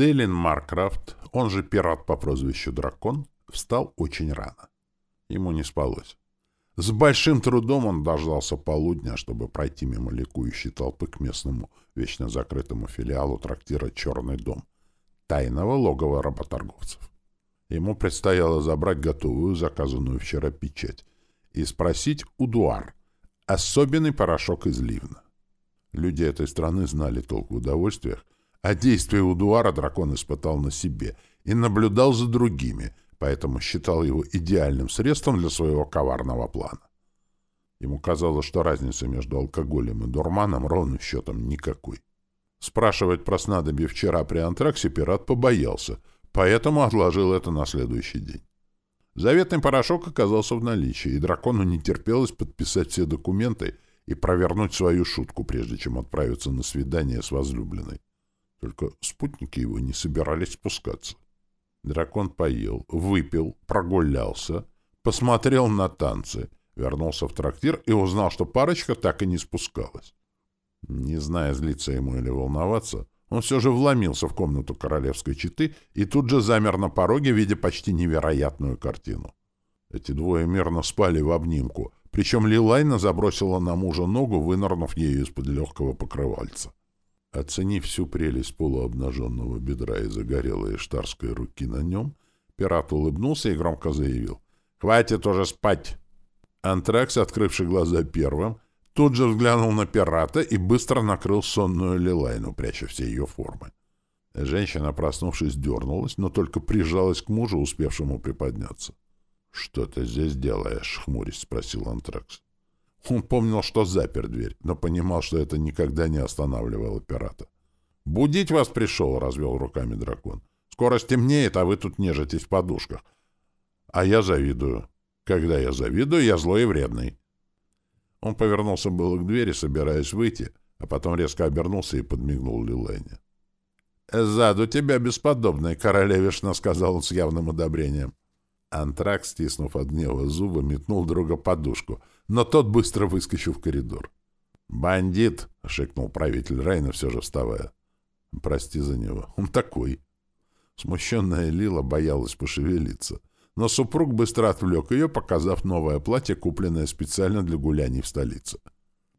Делин Маркрафт, он же пират по прозвищу Дракон, встал очень рано. Ему не спалось. С большим трудом он дождался полудня, чтобы пройти мимо ликующей толпы к местному, вечно закрытому филиалу трактира «Черный дом», тайного логова работорговцев. Ему предстояло забрать готовую, заказанную вчера печать, и спросить у Дуар особенный порошок из ливна. Люди этой страны знали толк в удовольствиях, а действие Удуара дракон испытал на себе и наблюдал за другими, поэтому считал его идеальным средством для своего коварного плана. Ему казалось, что разницы между алкоголем и дурманом ровным счетом никакой. Спрашивать про снадобье вчера при антраксе пират побоялся, поэтому отложил это на следующий день. Заветный порошок оказался в наличии, и дракону не терпелось подписать все документы и провернуть свою шутку, прежде чем отправиться на свидание с возлюбленной. Только спутники его не собирались спускаться. Дракон поел, выпил, прогулялся, посмотрел на танцы, вернулся в трактир и узнал, что парочка так и не спускалась. Не зная, злиться ему или волноваться, он все же вломился в комнату королевской четы и тут же замер на пороге, видя почти невероятную картину. Эти двое мирно спали в обнимку, причем Лилайна забросила на мужа ногу, вынырнув ею из-под легкого покрывальца. Оценив всю прелесть полуобнаженного бедра и загорелой штарской руки на нем, пират улыбнулся и громко заявил. «Хватит уже спать!» Антракс, открывший глаза первым, тут же взглянул на пирата и быстро накрыл сонную Лилайну, пряча все ее формы. Женщина, проснувшись, дернулась, но только прижалась к мужу, успевшему приподняться. — Что ты здесь делаешь? — хмурясь спросил Антракс. Он помнил, что запер дверь, но понимал, что это никогда не останавливало пирата. «Будить вас пришел», — развел руками дракон. «Скоро стемнеет, а вы тут нежитесь в подушках. А я завидую. Когда я завидую, я злой и вредный». Он повернулся было к двери, собираясь выйти, а потом резко обернулся и подмигнул Лилене. «Заду тебя бесподобная, королевишна», — сказал он с явным одобрением. Антрак, стиснув от гнева зубы, метнул друга подушку, но тот быстро выскочил в коридор. «Бандит!» — шикнул правитель Рейна, все же вставая. «Прости за него. Он такой». Смущенная Лила боялась пошевелиться, но супруг быстро отвлек ее, показав новое платье, купленное специально для гуляний в столице.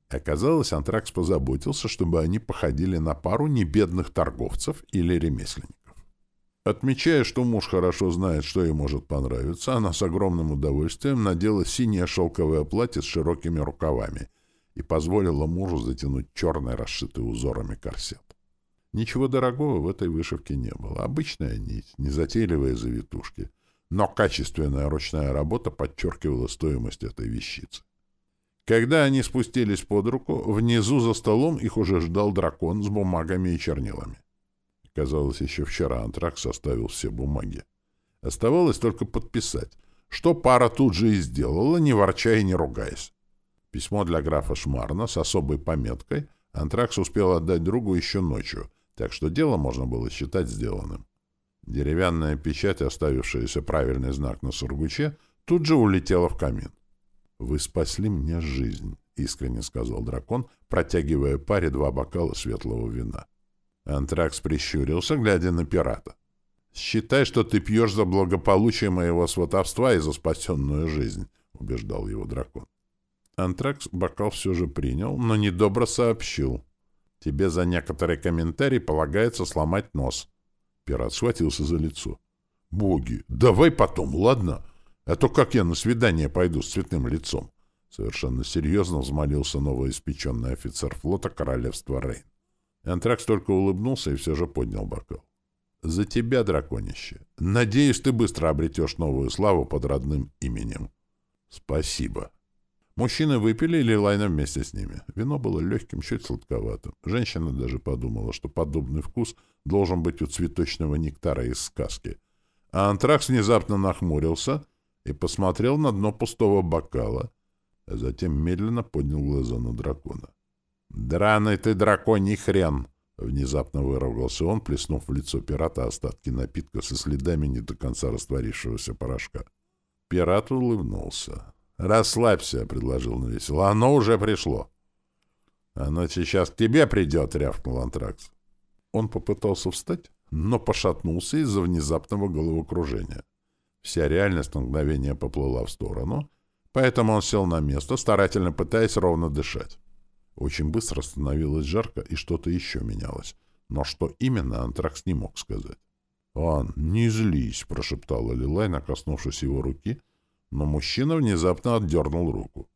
Оказалось, Антракс позаботился, чтобы они походили на пару небедных торговцев или ремесленников. Отмечая, что муж хорошо знает, что ей может понравиться, она с огромным удовольствием надела синее шелковое платье с широкими рукавами и позволила мужу затянуть черный, расшитый узорами корсет. Ничего дорогого в этой вышивке не было. Обычная нить, незатейливые завитушки. Но качественная ручная работа подчеркивала стоимость этой вещицы. Когда они спустились под руку, внизу за столом их уже ждал дракон с бумагами и чернилами. Казалось, еще вчера Антрак составил все бумаги. Оставалось только подписать, что пара тут же и сделала, не ворча и не ругаясь. Письмо для графа Шмарна с особой пометкой Антракс успел отдать другу еще ночью, так что дело можно было считать сделанным. Деревянная печать, оставившаяся правильный знак на сургуче, тут же улетела в камин. «Вы спасли мне жизнь», — искренне сказал дракон, протягивая паре два бокала светлого вина. Антракс прищурился, глядя на пирата. «Считай, что ты пьешь за благополучие моего сватовства и за спасенную жизнь», — убеждал его дракон. Антракс бокал все же принял, но недобро сообщил. «Тебе за некоторые комментарии полагается сломать нос». Пират схватился за лицо. «Боги, давай потом, ладно? А то как я на свидание пойду с цветным лицом?» Совершенно серьезно взмолился новоиспеченный офицер флота королевства Рейн. Антракс только улыбнулся и все же поднял бокал. «За тебя, драконище! Надеюсь, ты быстро обретешь новую славу под родным именем». «Спасибо». Мужчины выпили, и Лилайна вместе с ними. Вино было легким, чуть сладковатым. Женщина даже подумала, что подобный вкус должен быть у цветочного нектара из сказки. А Антракс внезапно нахмурился и посмотрел на дно пустого бокала, а затем медленно поднял глаза на дракона. «Драный ты драконий хрен!» — внезапно выругался он, плеснув в лицо пирата остатки напитка со следами не до конца растворившегося порошка. Пират улыбнулся. «Расслабься», — предложил он весело. «Оно уже пришло». «Оно сейчас к тебе придет», — рявкнул Антракс. Он попытался встать, но пошатнулся из-за внезапного головокружения. Вся реальность на мгновение поплыла в сторону, поэтому он сел на место, старательно пытаясь ровно дышать. Очень быстро становилось жарко, и что-то еще менялось. Но что именно, Антракс не мог сказать. «Ан, не злись», — прошептала Лилайна, коснувшись его руки, но мужчина внезапно отдернул руку.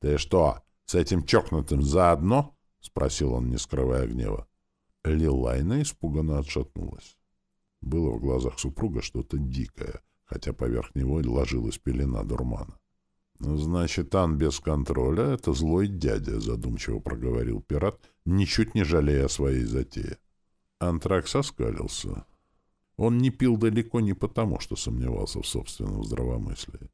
«Ты что, с этим чокнутым заодно?» — спросил он, не скрывая гнева. Лилайна испуганно отшатнулась. Было в глазах супруга что-то дикое, хотя поверх него ложилась пелена дурмана. «Ну, «Значит, Ан без контроля — это злой дядя», — задумчиво проговорил пират, ничуть не жалея о своей затее. Антракс оскалился. Он не пил далеко не потому, что сомневался в собственном здравомыслии.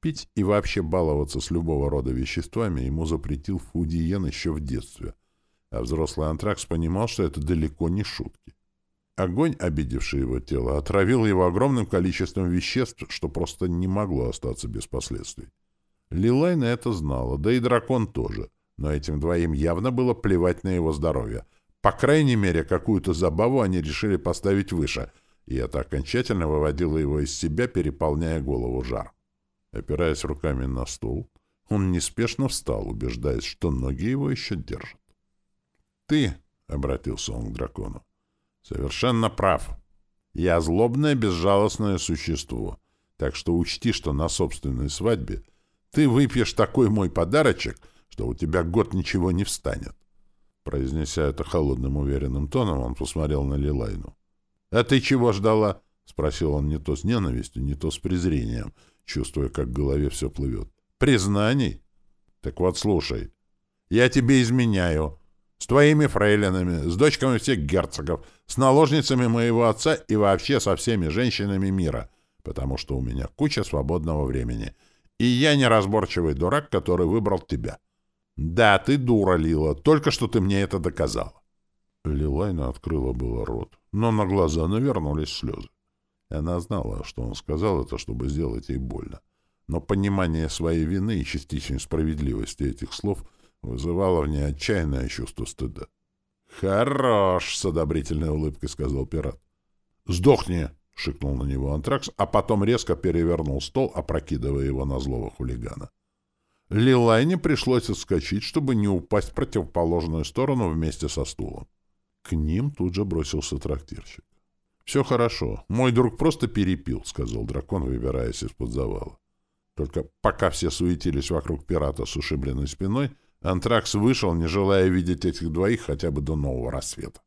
Пить и вообще баловаться с любого рода веществами ему запретил Фудиен еще в детстве, а взрослый антракс понимал, что это далеко не шутки. Огонь, обидевший его тело, отравил его огромным количеством веществ, что просто не могло остаться без последствий. Лилайна это знала, да и дракон тоже, но этим двоим явно было плевать на его здоровье. По крайней мере, какую-то забаву они решили поставить выше, и это окончательно выводило его из себя, переполняя голову жар. Опираясь руками на стол, он неспешно встал, убеждаясь, что ноги его еще держат. «Ты», — обратился он к дракону, — «совершенно прав. Я злобное, безжалостное существо, так что учти, что на собственной свадьбе ты выпьешь такой мой подарочек, что у тебя год ничего не встанет». Произнеся это холодным, уверенным тоном, он посмотрел на Лилайну. «А ты чего ждала?» — спросил он не то с ненавистью, не то с презрением, чувствуя, как в голове все плывет. «Признаний? Так вот, слушай. Я тебе изменяю. С твоими фрейлинами, с дочками всех герцогов, с наложницами моего отца и вообще со всеми женщинами мира, потому что у меня куча свободного времени. И я неразборчивый дурак, который выбрал тебя. Да, ты дура, Лила, только что ты мне это доказала. Лилайна открыла было рот, но на глаза навернулись слезы. Она знала, что он сказал это, чтобы сделать ей больно. Но понимание своей вины и частичной справедливости этих слов вызывало в ней отчаянное чувство стыда. «Хорош!» — с одобрительной улыбкой сказал пират. «Сдохни!» — шикнул на него антракс, а потом резко перевернул стол, опрокидывая его на злого хулигана. Лилайне пришлось отскочить, чтобы не упасть в противоположную сторону вместе со стулом. К ним тут же бросился трактирщик. «Все хорошо. Мой друг просто перепил», — сказал дракон, выбираясь из-под завала. Только пока все суетились вокруг пирата с ушибленной спиной, Антракс вышел, не желая видеть этих двоих хотя бы до нового рассвета.